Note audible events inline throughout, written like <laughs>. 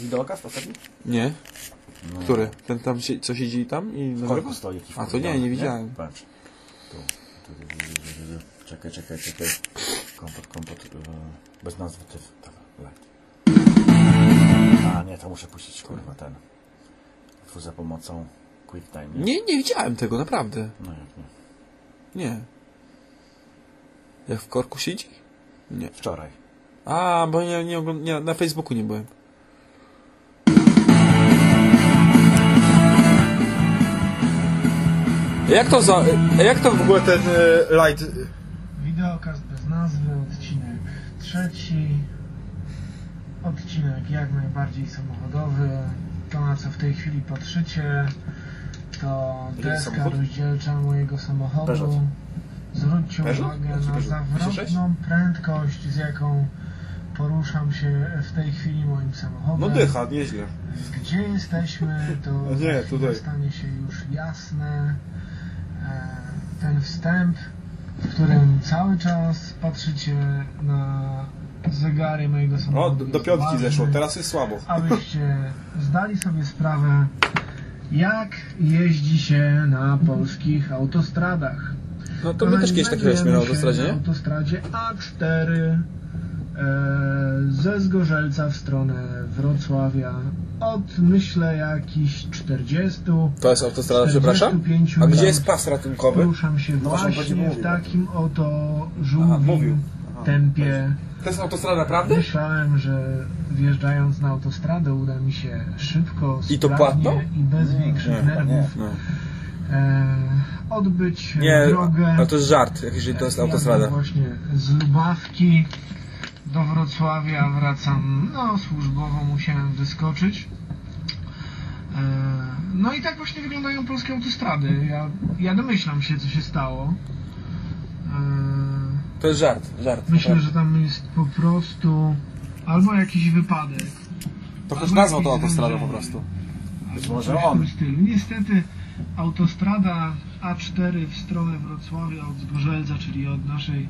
Wideokast ostatni? Nie. No. Który? Ten tam, sie- co siedzi tam i W korku stoi jakiś A to nie, nie widziałem. Patrz. Tu. Tu, tu, tu, tu, tu, tu. Czekaj, czekaj, czekaj. Kompot, kompot. Bez nazwy tyf. Dobra, light. A nie, to muszę puścić kurwa ten. Twój za pomocą QuickTime. Nie, nie widziałem tego, naprawdę. No jak nie. Nie. Jak w korku siedzi? Nie. Wczoraj. A, bo nie, nie, ogląd- nie na Facebooku nie byłem. Jak to za... Jak to w ogóle ten e, light... Wideokast bez nazwy, odcinek trzeci. Odcinek jak najbardziej samochodowy. To na co w tej chwili patrzycie to deska rozdzielcza mojego samochodu. Peugeot. Zwróćcie Peugeot? uwagę Jaki na Peugeot? 206? zawrotną prędkość z jaką poruszam się w tej chwili moim samochodem. No dycha, nieźle. Gdzie jesteśmy, to A nie, tutaj. stanie się już jasne. E, Ten wstęp, w którym cały czas patrzycie na zegary mojego O, samochodu. do, do piątki ważny, zeszło, teraz jest słabo. Abyście zdali sobie sprawę, jak jeździ się na polskich autostradach. No to my też kiedyś tak jechaliśmy na autostradzie, Na nie? autostradzie A4 e, ze Zgorzelca w stronę Wrocławia od myślę jakichś 40 To jest autostrada, przepraszam? 45 A gdzie jest pas ratunkowy? Ruszam się No właśnie, właśnie w mówił. takim oto Aha, mówił. żółwim Aha. tempie. To jest autostrada naprawdę? Myślałem, że wjeżdżając na autostradę uda mi się szybko, I to sprawnie płatno? i bez większych nie, nerwów No. e, odbyć Nie, drogę. ale to jest żart, jeżeli to jest Jadę autostrada. właśnie z Lubawki do Wrocławia wracam, no służbowo musiałem wyskoczyć. E, No i tak właśnie wyglądają polskie autostrady. Ja, ja domyślam się, co się stało. E, To jest żart, żart. Myślę, że tam jest po prostu albo jakiś wypadek. To ktoś nazwał to jakieś autostradą po prostu. Być może on. tym stylu. Niestety autostrada A4 w stronę Wrocławia od Zgorzelca, czyli od naszej...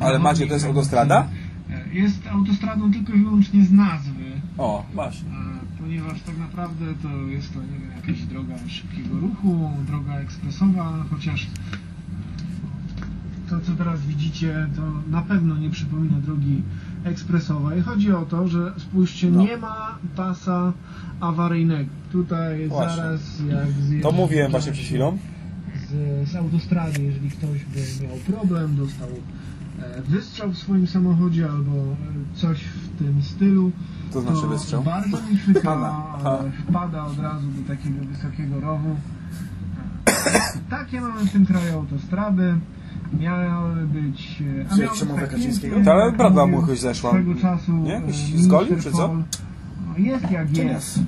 Ale Macie, to jest autostrada? E, Jest autostradą tylko i wyłącznie z nazwy, O, właśnie. e, ponieważ tak naprawdę to jest to nie wiem, jakaś droga szybkiego ruchu, droga ekspresowa, chociaż to co teraz widzicie to na pewno nie przypomina drogi ekspresowej. Chodzi o to, że spójrzcie, No. nie ma pasa awaryjnego. Tutaj Właśnie. zaraz jak zjeżdża To mówiłem właśnie przed chwilą. z, z autostrady, jeżeli ktoś by miał problem, dostał e, wystrzał w swoim samochodzie albo e, coś w tym stylu, To znaczy wystrzał? bardzo mi chwyta, e, wpada od razu do takiego wysokiego rowu. E, Takie mamy w tym kraju autostrady. Miały być... e, a tak Kaczyńskiego? Ale brada mówił mu jakoś zeszła. Swego czasu Nie? Jakoś e, zgolił, czy co? No, Jest jak Czy nie? jest.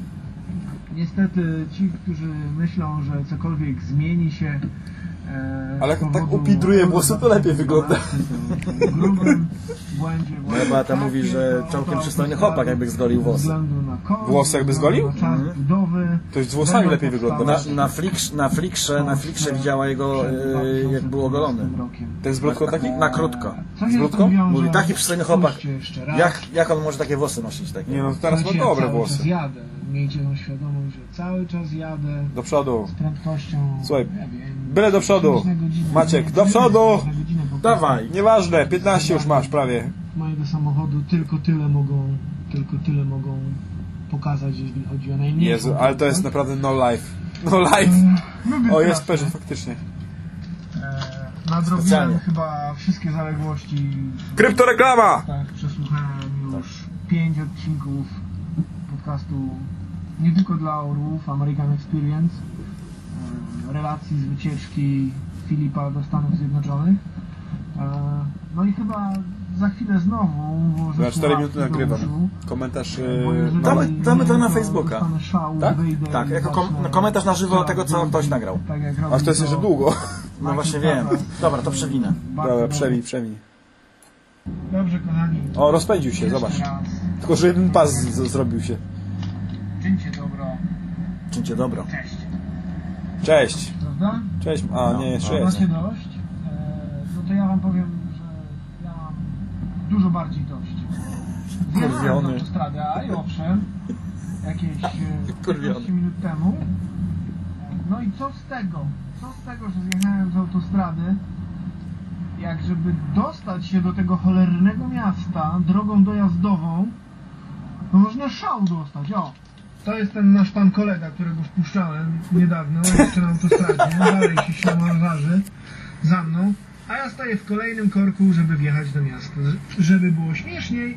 Niestety ci, którzy myślą, że cokolwiek zmieni się. E, Ale jak tak upidruje włosy, to lepiej wygląda. Moja Beata Takie mówi, że całkiem przystojny chłopak, jakby zgolił włosy. Włosy jakby zgolił? Mhm. To jest z włosami lepiej wygląda. Na, na, flikrz, na flikrze, na flikrze widziała jego, e, jak był ogolony. Ten z brudką taki? Na krótko. Z brudką? Mówi, taki przystojny chłopak. Spójrzcie jeszcze raz. Jak, jak on może takie włosy nosić? Takie? Nie no, teraz ma dobre włosy. Miejcie tą świadomość, że cały czas jadę Do przodu. z prędkością. Słuchaj, ja wiem, byle do przodu. 5 na godzinę. Maciek, do 4 przodu! Dawaj. Nieważne, 15 już masz prawie. Mojego samochodu tylko tyle mogą, tylko tyle mogą pokazać, jeżeli chodzi o najmniejszą. Jezu, ale to jest prędkość. naprawdę no life. No life. Lubię O, jest. Peugeot faktycznie. E, Nadrobiłem Specjalnie. chyba wszystkie zaległości. Kryptoreklama! Tak, przesłuchałem już pięć odcinków podcastu nie tylko dla orłów, American Experience, relacji z wycieczki Filipa do Stanów Zjednoczonych. E, No i chyba za chwilę znowu Ja 4 słuchawki minuty nagrywam. uszu, Komentarz... Yy, Damy- damy to na Facebooka. Szału, Tak? Tak, jako kom- komentarz na żywo strzelać tego, co ktoś nagrał. Tak jak A to jest jeszcze to długo. No Maciej właśnie wiem. Tata. Dobra, to przewinę. Dobra, dobry. przemij, przemij. Dobrze, kochani. O, rozpędził się, zobacz. Tylko, że jeden pas zrobił się. Czyńcie dobro. Czyńcie dobro. Cześć. Cześć. Prawda? Cześć. A, nie, jeszcze jest. Macie dość? E, no to ja wam powiem, że ja mam dużo bardziej dość. Wjechałem Kurwiony. na autostradę, a i owszem, jakieś e, Kurwiony. 15 minut temu. No i co z tego? Co z tego, że zjechałem z autostrady? Jak żeby dostać się do tego cholernego miasta drogą dojazdową, to można szał dostać, o. To jest ten nasz pan kolega, którego wpuszczałem niedawno, jeszcze na autostradzie, dalej się ślamarzy za mną, a ja stoję w kolejnym korku, żeby wjechać do miasta. Żeby było śmieszniej,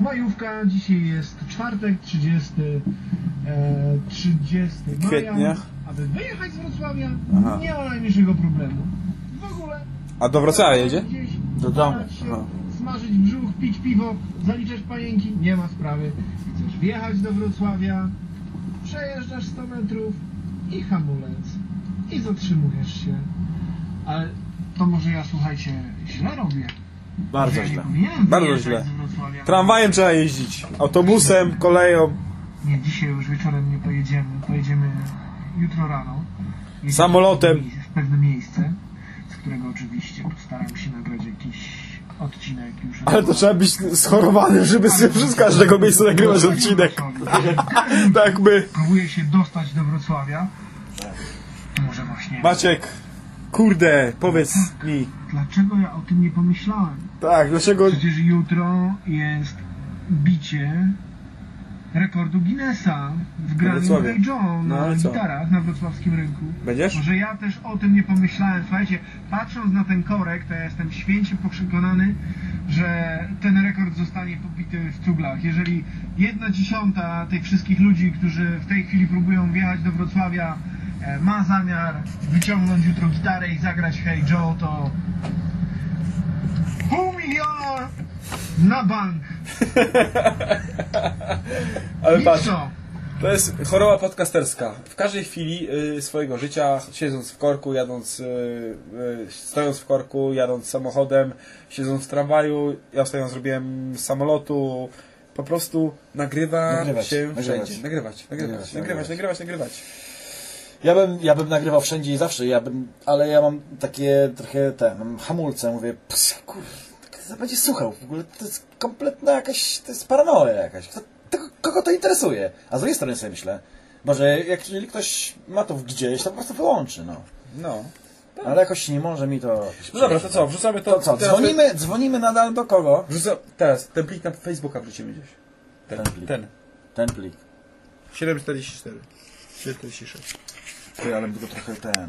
majówka, dzisiaj jest czwartek, 30, e, 30 maja, Kwietnia. aby wyjechać z Wrocławia, Aha. nie ma najmniejszego problemu. W ogóle A do Wrocławia jedzie? Gdzieś Do domu. Się, smażyć brzuch, pić piwo, zaliczać panienki, nie ma sprawy. Wjechać do Wrocławia, przejeżdżasz 100 metrów i hamulec. I zatrzymujesz się. Ale to może ja, słuchajcie, źle robię. Bardzo źle. Nie Bardzo źle. Tramwajem trzeba jeździć. Autobusem, koleją. Nie, dzisiaj już wieczorem nie pojedziemy. Pojedziemy jutro rano. Jedziemy Samolotem. W pewne miejsce, z którego oczywiście postaram się nagrać jakiś odcinek już. Ale to trzeba być schorowany, żeby sobie z każdego miejsca nagrywać odcinek. Tak by. Próbuję się dostać do Wrocławia. To może właśnie. Maciek, kurde, powiedz mi. Dlaczego ja o tym nie pomyślałem? Tak, dlaczego... Przecież jutro jest bicie rekordu Guinnessa w graniu Wrocławiu. Hey Joe No, na gitarach na wrocławskim rynku. Będziesz? Może ja też o tym nie pomyślałem. Słuchajcie, patrząc na ten korek, to ja jestem święcie przekonany, że ten rekord zostanie pobity w cuglach. Jeżeli jedna dziesiąta tych wszystkich ludzi, którzy w tej chwili próbują wjechać do Wrocławia, e, ma zamiar wyciągnąć jutro gitarę i zagrać Hey Joe, to pół miliona na bank. <laughs> Ale patrz, to jest choroba podcasterska. W każdej chwili y, swojego życia, siedząc w korku, jadąc, y, y, stojąc w korku, jadąc samochodem, siedząc w tramwaju, ja ostatnio zrobiłem z samolotu, po prostu nagrywa Nagrywać, się nagrywać. wszędzie. Nagrywać, nagrywać, Nagrywać, nagrywać, nagrywać. nagrywać, nagrywać. Ja bym, ja bym nagrywał wszędzie i zawsze, ja bym, ale ja mam takie trochę te, mam hamulce, mówię, ps, kurde, to będzie słuchał, w ogóle to jest kompletna jakaś, to jest paranoja jakaś, Kto, tego, kogo to interesuje? A z drugiej strony sobie myślę, może jak jeżeli ktoś ma to gdzieś, to po prostu wyłączy, no. No. Ale jakoś nie może mi to... No dobra, to co, wrzucamy to... To co, teraz- dzwonimy, dzwonimy nadal do kogo? Wrzucam, teraz, ten plik na Facebooka wrzucimy gdzieś. Ten, Ten plik. ten. Ten plik. 744. 746. Ty, ale by go trochę ten...